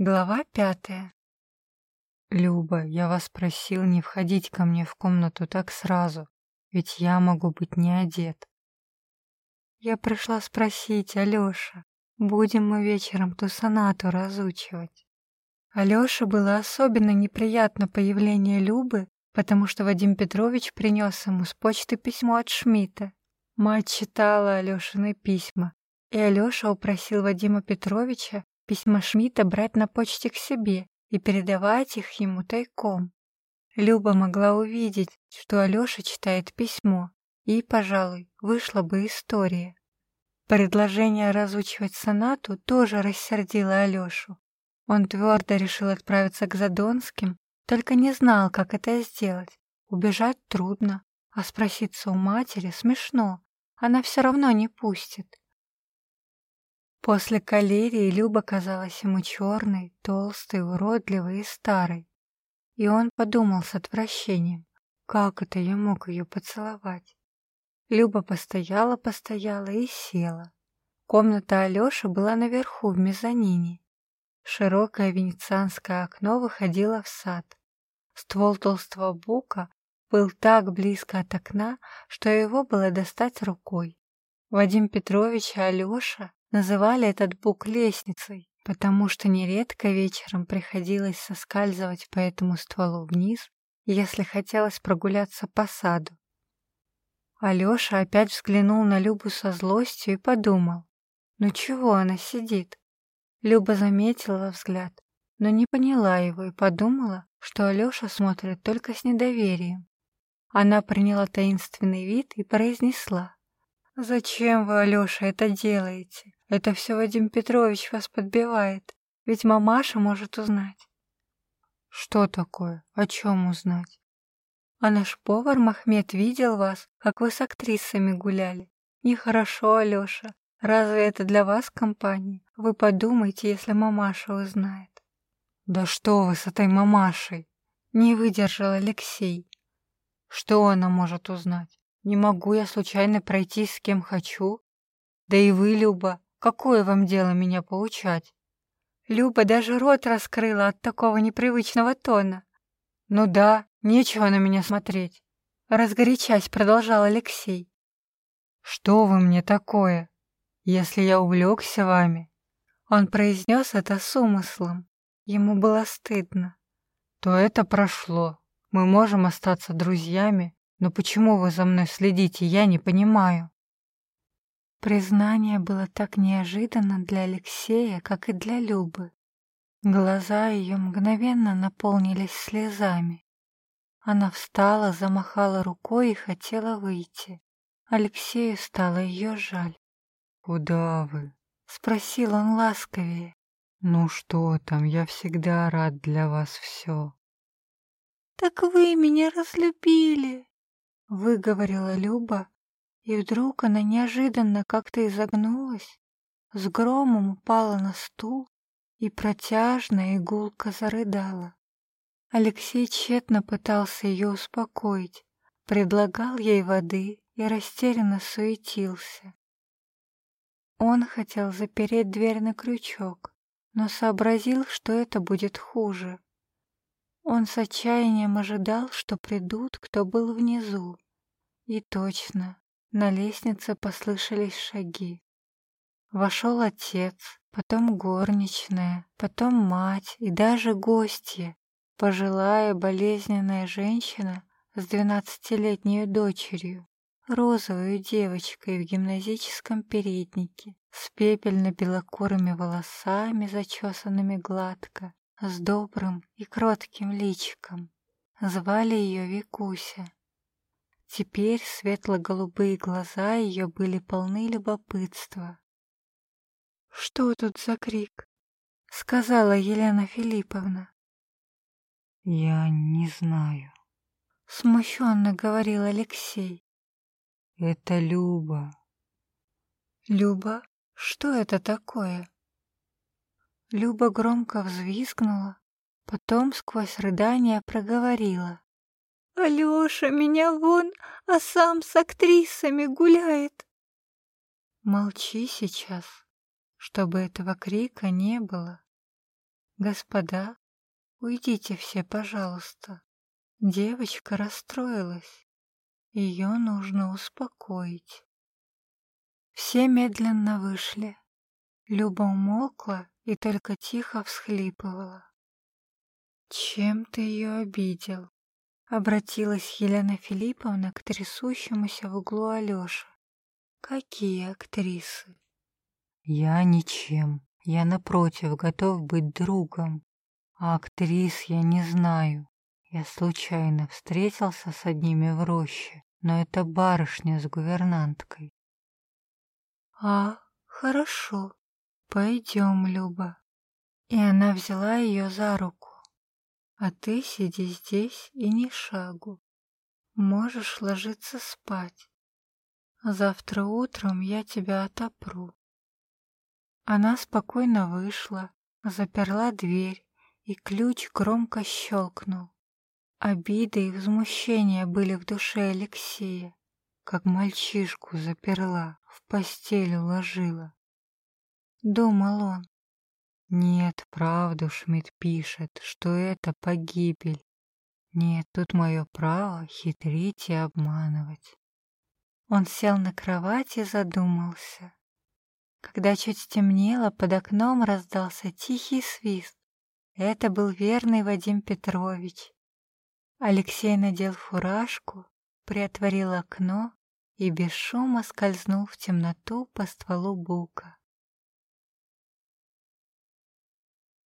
Глава пятая. «Люба, я вас просил не входить ко мне в комнату так сразу, ведь я могу быть не одет». «Я пришла спросить, Алёша, будем мы вечером ту сонату разучивать?» Алёше было особенно неприятно появление Любы, потому что Вадим Петрович принес ему с почты письмо от Шмидта. Мать читала Алёшины письма, и Алёша упросил Вадима Петровича письма Шмидта брать на почте к себе и передавать их ему тайком. Люба могла увидеть, что Алёша читает письмо, и, пожалуй, вышла бы история. Предложение разучивать сонату тоже рассердило Алёшу. Он твердо решил отправиться к Задонским, только не знал, как это сделать. Убежать трудно, а спроситься у матери смешно, она все равно не пустит. После калерии Люба казалась ему черной, толстой, уродливой и старой. И он подумал с отвращением, как это я мог ее поцеловать. Люба постояла-постояла и села. Комната Алёши была наверху, в мезонине. Широкое венецианское окно выходило в сад. Ствол толстого бука был так близко от окна, что его было достать рукой. Вадим Петрович и Алёша Называли этот бук лестницей, потому что нередко вечером приходилось соскальзывать по этому стволу вниз, если хотелось прогуляться по саду. Алёша опять взглянул на Любу со злостью и подумал, ну чего она сидит? Люба заметила взгляд, но не поняла его и подумала, что Алёша смотрит только с недоверием. Она приняла таинственный вид и произнесла. «Зачем вы, Алёша, это делаете? Это все Вадим Петрович вас подбивает, ведь мамаша может узнать». «Что такое? О чем узнать?» «А наш повар Махмед видел вас, как вы с актрисами гуляли. Нехорошо, Алёша. Разве это для вас компания? Вы подумайте, если мамаша узнает». «Да что вы с этой мамашей?» Не выдержал Алексей. «Что она может узнать? Не могу я случайно пройти с кем хочу. Да и вы, Люба, какое вам дело меня поучать? Люба даже рот раскрыла от такого непривычного тона. Ну да, нечего на меня смотреть. Разгорячась, продолжал Алексей. Что вы мне такое, если я увлекся вами? Он произнес это с умыслом. Ему было стыдно. То это прошло. Мы можем остаться друзьями но почему вы за мной следите, я не понимаю. Признание было так неожиданно для Алексея, как и для Любы. Глаза ее мгновенно наполнились слезами. Она встала, замахала рукой и хотела выйти. Алексею стало ее жаль. «Куда вы?» — спросил он ласковее. «Ну что там, я всегда рад для вас все». «Так вы меня разлюбили!» выговорила Люба, и вдруг она неожиданно как-то изогнулась, с громом упала на стул и протяжно и зарыдала. Алексей тщетно пытался ее успокоить, предлагал ей воды и растерянно суетился. Он хотел запереть дверь на крючок, но сообразил, что это будет хуже. Он с отчаянием ожидал, что придут, кто был внизу. И точно, на лестнице послышались шаги. Вошел отец, потом горничная, потом мать и даже гостья, пожилая болезненная женщина с двенадцатилетней дочерью, розовой девочкой в гимназическом переднике, с пепельно-белокурыми волосами, зачесанными гладко, с добрым и кротким личиком. Звали ее Викуся. Теперь светло-голубые глаза ее были полны любопытства. «Что тут за крик?» — сказала Елена Филипповна. «Я не знаю», — смущенно говорил Алексей. «Это Люба». «Люба? Что это такое?» Люба громко взвизгнула, потом сквозь рыдания проговорила. «Алёша, меня вон, а сам с актрисами гуляет!» «Молчи сейчас, чтобы этого крика не было!» «Господа, уйдите все, пожалуйста. Девочка расстроилась. Ее нужно успокоить». Все медленно вышли. Люба умолкла и только тихо всхлипывала. «Чем ты ее обидел?» Обратилась Елена Филипповна к трясущемуся в углу Алёше. «Какие актрисы?» «Я ничем. Я, напротив, готов быть другом. А актрис я не знаю. Я случайно встретился с одними в роще, но это барышня с гувернанткой». «А, хорошо. Пойдем, Люба». И она взяла ее за руку. А ты сиди здесь и ни шагу. Можешь ложиться спать. Завтра утром я тебя отопру. Она спокойно вышла, заперла дверь, и ключ громко щелкнул. Обида и возмущение были в душе Алексея, как мальчишку заперла, в постель уложила. Думал он, нет, правду Шмидт пишет, что это погибель. Нет, тут мое право хитрить и обманывать. Он сел на кровать и задумался. Когда чуть стемнело, под окном раздался тихий свист. Это был верный Вадим Петрович. Алексей надел фуражку, приотворил окно и без шума скользнул в темноту по стволу бука.